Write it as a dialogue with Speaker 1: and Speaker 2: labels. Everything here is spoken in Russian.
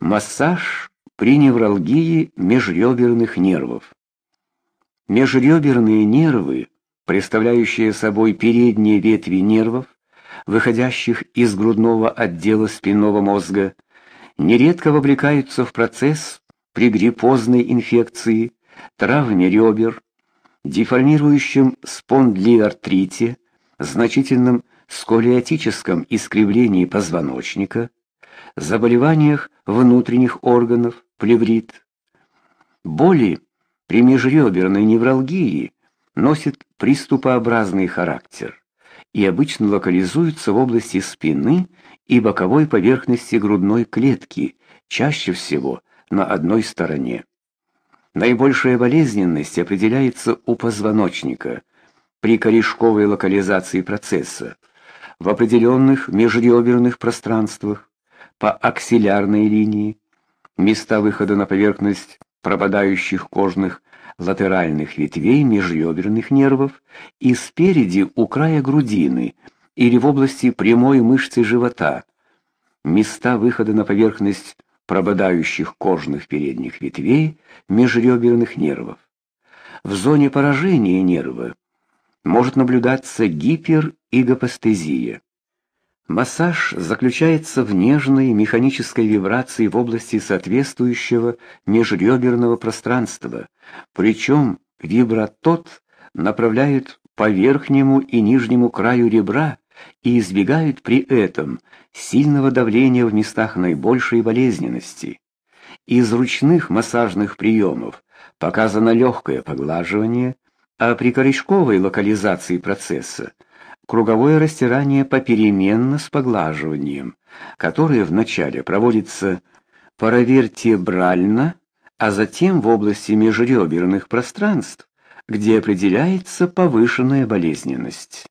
Speaker 1: Массаж при невралгии межреберных нервов. Межреберные нервы, представляющие собой передние ветви нервов, выходящих из грудного отдела спинного мозга, нередко вовлекаются в процесс при гриппозной инфекции, травме ребер, деформирующем спондлиартрите, значительном сколиотическом искривлении позвоночника, заболеваниях внутренних органов, плеврит. Боли при межреберной невралгии носят приступообразный характер и обычно локализуются в области спины и боковой поверхности грудной клетки, чаще всего на одной стороне. Наибольшая болезненность определяется у позвоночника при корешковой локализации процесса в определенных межреберных пространствах по аксиллярной линии, места выхода на поверхность пропадающих кожных латеральных ветвей межреберных нервов и спереди у края грудины или в области прямой мышцы живота, места выхода на поверхность пропадающих кожных передних ветвей межреберных нервов. В зоне поражения нерва может наблюдаться гипер- и гипостезия. Массаж заключается в нежной механической вибрации в области соответствующего межреберного пространства, причем вибратот направляют по верхнему и нижнему краю ребра и избегают при этом сильного давления в местах наибольшей болезненности. Из ручных массажных приемов показано легкое поглаживание, а при корешковой локализации процесса круговое растирание попеременно с поглаживанием, которое вначале проводится паравертебрально, а затем в области межреберных пространств, где определяется повышенная болезненность.